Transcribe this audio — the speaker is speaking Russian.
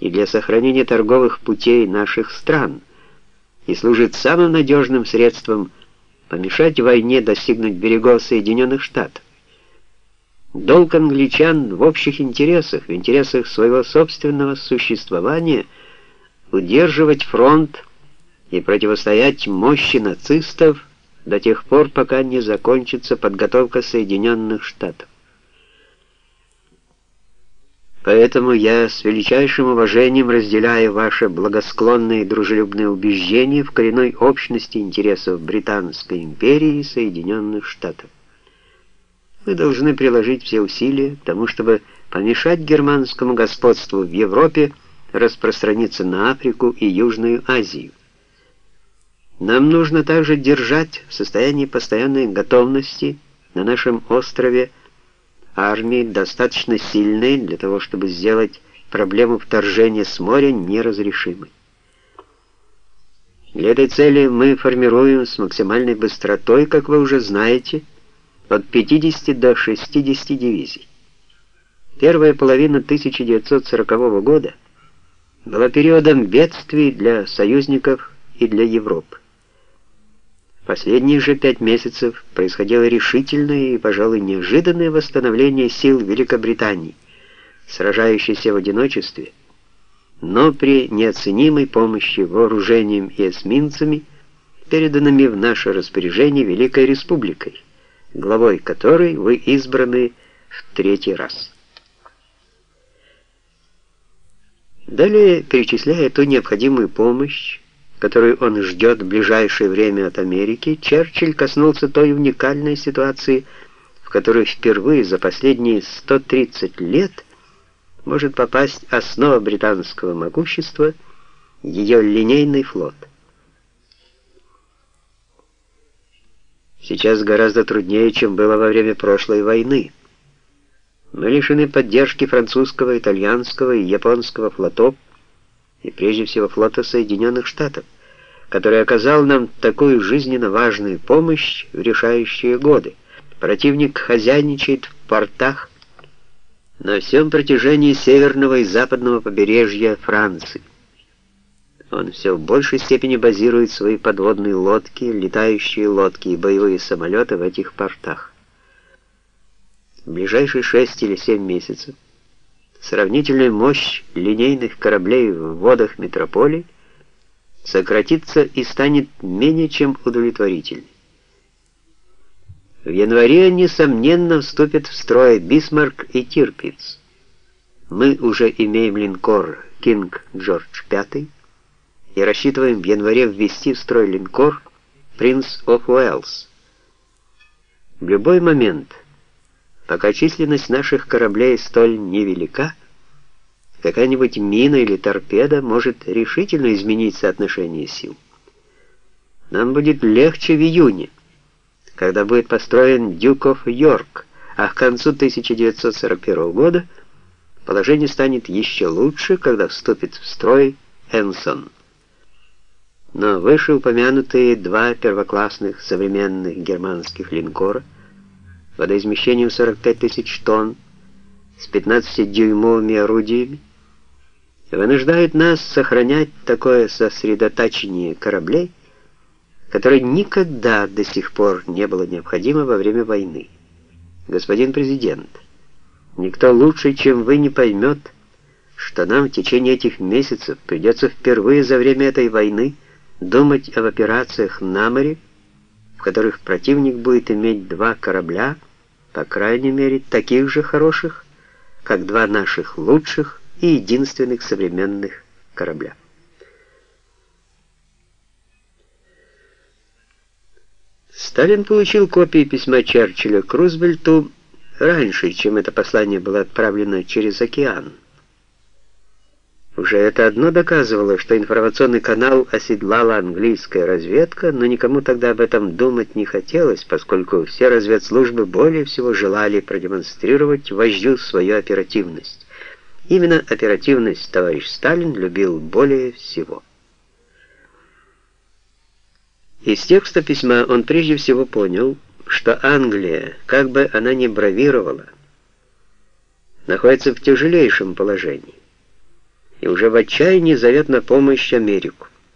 и для сохранения торговых путей наших стран и служит самым надежным средством помешать войне достигнуть берегов Соединенных Штатов. Долг англичан в общих интересах, в интересах своего собственного существования удерживать фронт и противостоять мощи нацистов до тех пор, пока не закончится подготовка Соединенных Штатов. Поэтому я с величайшим уважением разделяю ваше благосклонное и дружелюбное убеждение в коренной общности интересов Британской империи и Соединенных Штатов. Мы должны приложить все усилия к тому, чтобы помешать германскому господству в Европе распространиться на Африку и Южную Азию. Нам нужно также держать в состоянии постоянной готовности на нашем острове армии достаточно сильной для того, чтобы сделать проблему вторжения с моря неразрешимой. Для этой цели мы формируем с максимальной быстротой, как вы уже знаете, от 50 до 60 дивизий. Первая половина 1940 года была периодом бедствий для союзников и для Европы. Последние же пять месяцев происходило решительное и, пожалуй, неожиданное восстановление сил Великобритании, сражающейся в одиночестве, но при неоценимой помощи вооружением и эсминцами, переданными в наше распоряжение Великой Республикой, главой которой вы избраны в третий раз. Далее, перечисляя ту необходимую помощь, которую он ждет в ближайшее время от Америки, Черчилль коснулся той уникальной ситуации, в которую впервые за последние 130 лет может попасть основа британского могущества, ее линейный флот. Сейчас гораздо труднее, чем было во время прошлой войны. Мы лишены поддержки французского, итальянского и японского флотов, и прежде всего флота Соединенных Штатов, который оказал нам такую жизненно важную помощь в решающие годы. Противник хозяйничает в портах на всем протяжении северного и западного побережья Франции. Он все в большей степени базирует свои подводные лодки, летающие лодки и боевые самолеты в этих портах. В ближайшие шесть или семь месяцев сравнительная мощь линейных кораблей в водах метрополии сократится и станет менее чем удовлетворительной. В январе, несомненно, вступят в строй Бисмарк и Тирпиц. Мы уже имеем линкор «Кинг Джордж V» и рассчитываем в январе ввести в строй линкор «Принц оф Уэлс». В любой момент – Пока численность наших кораблей столь невелика, какая-нибудь мина или торпеда может решительно изменить соотношение сил. Нам будет легче в июне, когда будет построен Дюков Йорк, а к концу 1941 года положение станет еще лучше, когда вступит в строй Энсон. Но вышеупомянутые два первоклассных современных германских линкора – водоизмещением 45 тысяч тонн, с 15-дюймовыми орудиями, вынуждают нас сохранять такое сосредоточение кораблей, которое никогда до сих пор не было необходимо во время войны. Господин президент, никто лучше, чем вы, не поймет, что нам в течение этих месяцев придется впервые за время этой войны думать об операциях на море, в которых противник будет иметь два корабля, по крайней мере, таких же хороших, как два наших лучших и единственных современных корабля. Сталин получил копии письма Черчилля к Рузвельту раньше, чем это послание было отправлено через океан. Уже это одно доказывало, что информационный канал оседлала английская разведка, но никому тогда об этом думать не хотелось, поскольку все разведслужбы более всего желали продемонстрировать вождю свою оперативность. Именно оперативность товарищ Сталин любил более всего. Из текста письма он прежде всего понял, что Англия, как бы она ни бравировала, находится в тяжелейшем положении и уже в отчаянии зовет на помощь Америку.